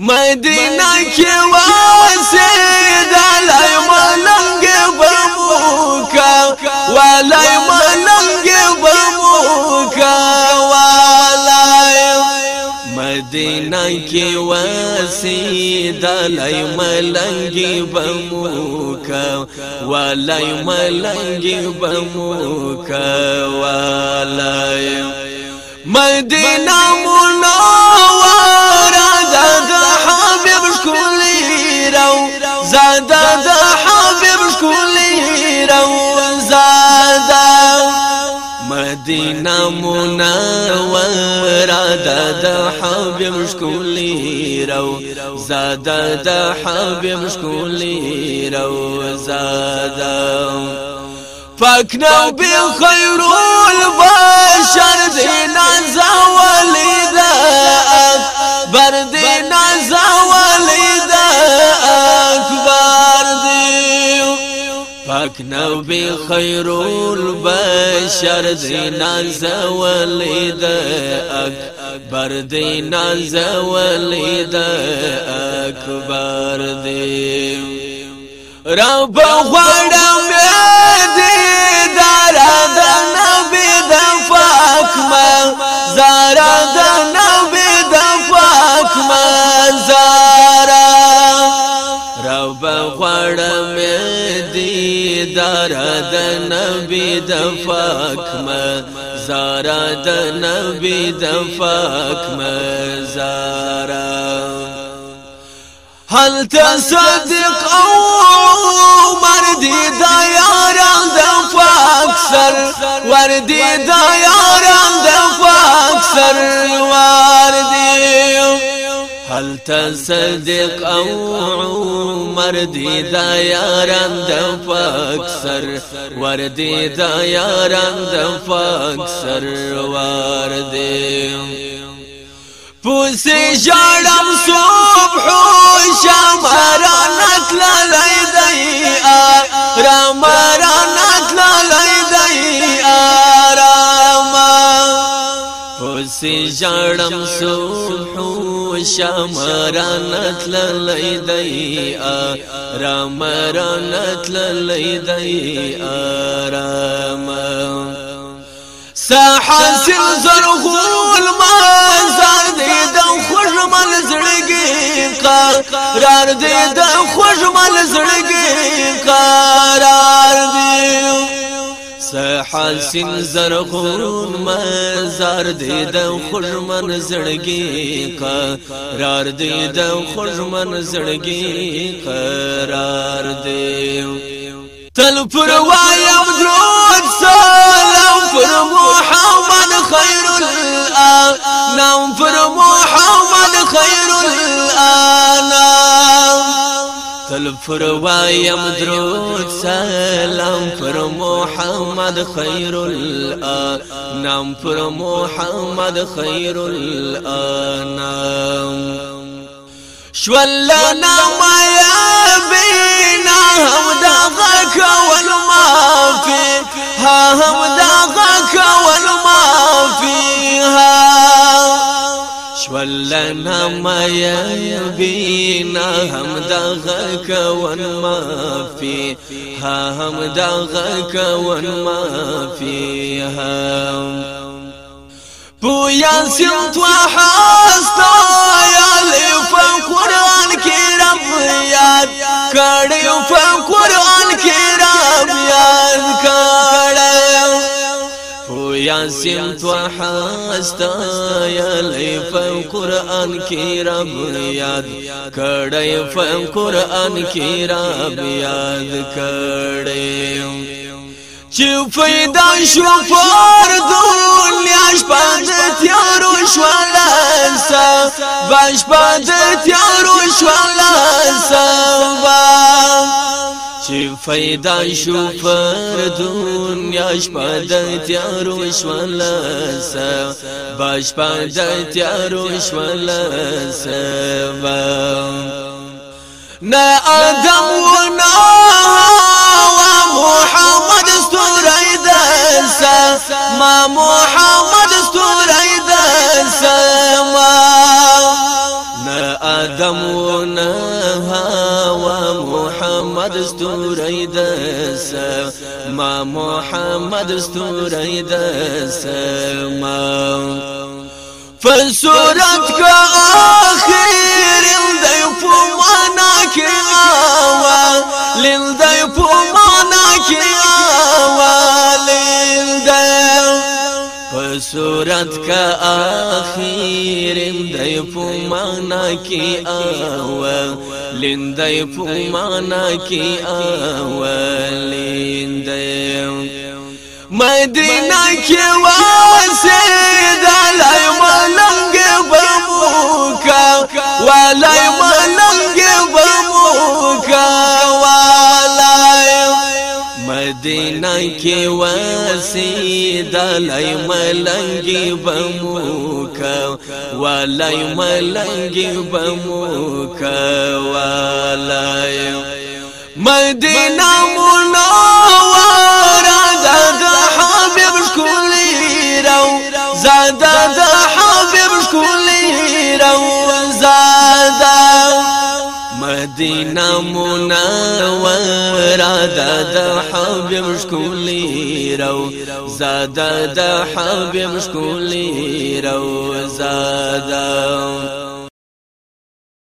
مدینہ کې واسېدا لای ملنګ بموکا ولای ملنګ بموکا ولای مدینہ کې واسېدا لای ملنګ بموکا ولای ملنګ بموکا ولای مدینہ مدینه منوره د حبیب مشکولی رو زاده د حبیب مشکولی رو زاده پاک نو بی خیر البشر دینا زولی دا اکبر دینا نبی خیر البشر دینا زولید اکبر دینا زولید اکبر دی رب غړم زارد نبی د فاک ما زارا نبی د فاک ما زارا هل تصدق او مردی دا یاران د فاک سر وردی دا یاران د فاک سر وردی هل تصدق او عمر دی دا یاران د پاک سر ور دی دا یاران د پاک سر ور دی پوسې جړم سو پسې ژړم سوحو شمرانت للی دی رامرانت للی دی آرام ساحسن زرغو المازار دی دو خوشمل زڑگی قرار دي دو قرار حسین زرغون مزار دی د خوشمن زړګي قرار دی د خوشمن زړګي قرار دی تل پر وایم درو سل فروایم درود سلام پر محمد خیر الانام پر محمد خیر الانام نام یا بینا هم دا غکول مافی ها هم دا غکول مافی وان ما في ها هم ها کوون ها هم پویا سنت وحاستا یا لفن قرآن کی رب یاد کڑیو فن سمت وحاستا یا لئی فقرآن کی رب یاد کڑی فقرآن کی رب یاد کڑی چې پیدا شو پر دنیا شپد تیارو شوالا سا باش پد تیارو شوالا سا چې فیدا شو پر دنیا شپه د تیارو شول سبا شپه د تیارو شول سبا نه ادم و نه محمد ستوره د ما محمد محمد استوری دس ما محمد استوری دس ما فسورت کا آخر اندی فوانا کی آوا لندہ صورت کا آخر دی پومانا کی آوا لندی پومانا کی آوا لندی مدینہ کی واسے دالائی ملنگ بموکا والائی ملنگ بموکا والائی مدینہ کی واسے دلای ملنګي بموکا ولای ملنګي بموکا ولای مدینه منوره زرادا دا حب شكولي رو زادا دا حب شكولي رو زادا